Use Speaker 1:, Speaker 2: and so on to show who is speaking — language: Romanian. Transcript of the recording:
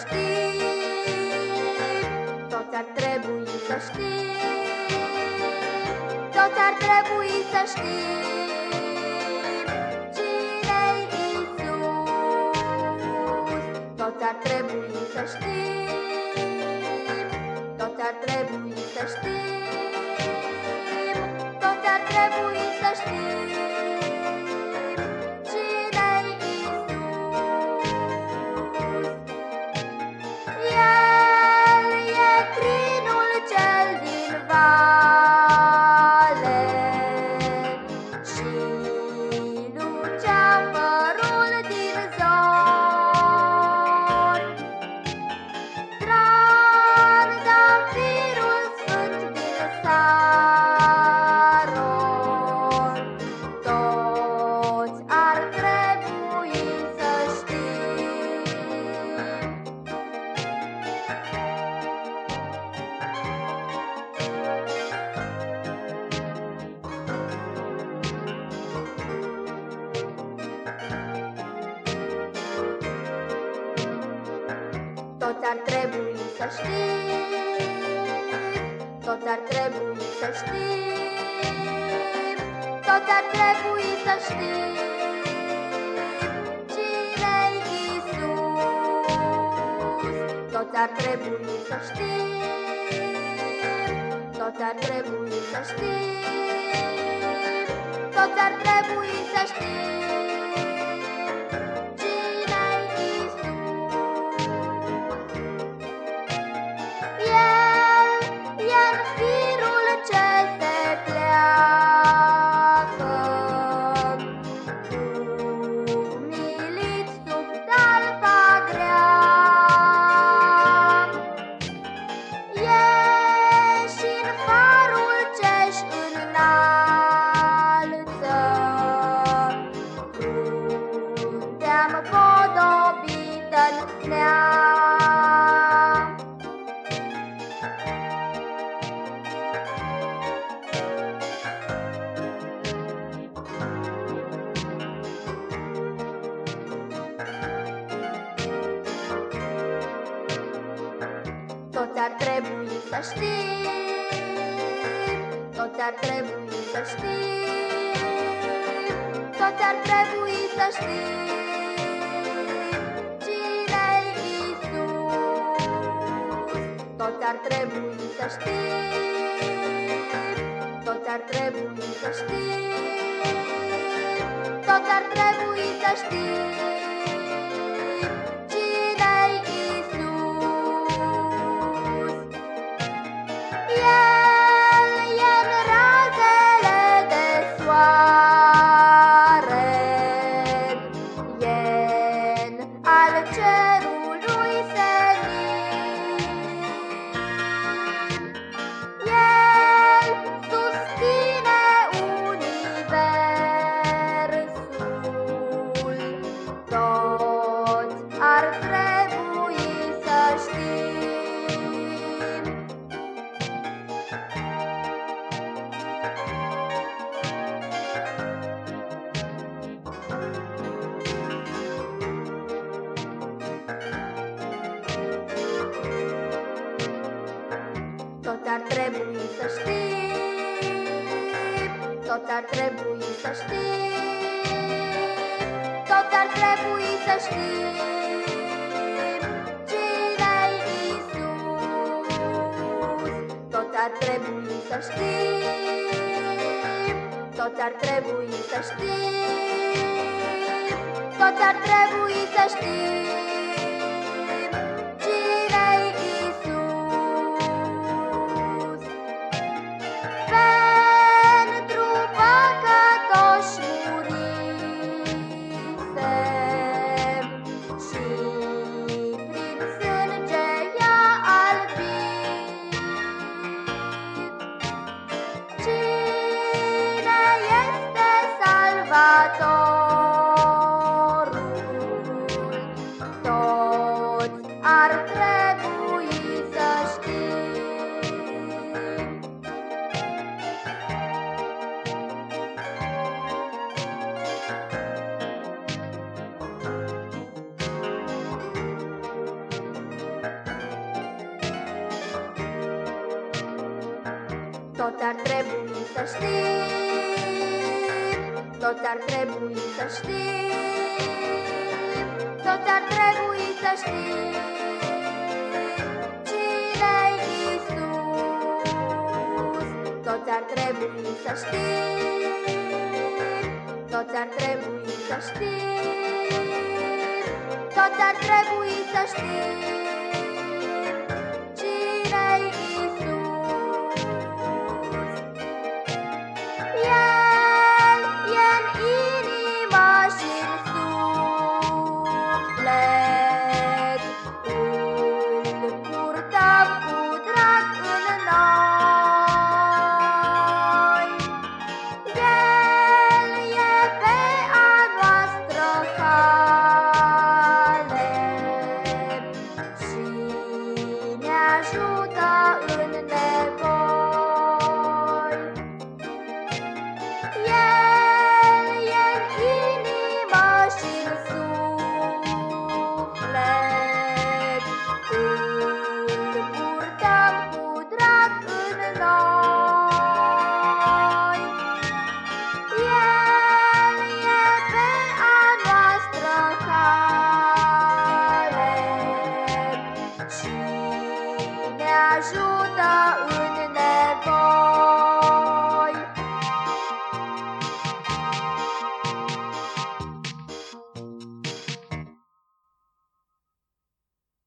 Speaker 1: știi, toți ar trebui să știi, toți ar trebui să știi. Cine-i Iisus, toți ar trebui să știi, toți ar trebui să știi, ar trebui să știm, toți ar trebui să știm, toți ar trebui să știm cine-i Iisus. Toți ar trebui să știm, toți ar trebui să știm, toți ar trebui să știm. Toți ar trebui să știi, Όταν τρέμουν οι φαστοί, όταν τρέμουν οι φαστοί, όταν τρέμουν οι φαστοί, Όταν τρέμουν οι φαστοί, όταν τρέμουν οι φαστοί, όταν τρέμουν οι φαστοί. Doctor. Să știi, toți ar trebui să știi, toți ar trebui să știi cine-i Iisus. Toți ar trebui să știi, toți ar trebui să știi, toți ar trebui să știi. Tot ar trebui să știi, tot ar trebui să știi, tot ar trebui să știi. Trebui să știm, toți ar trebui să știm, toți ar trebui să știm. ajută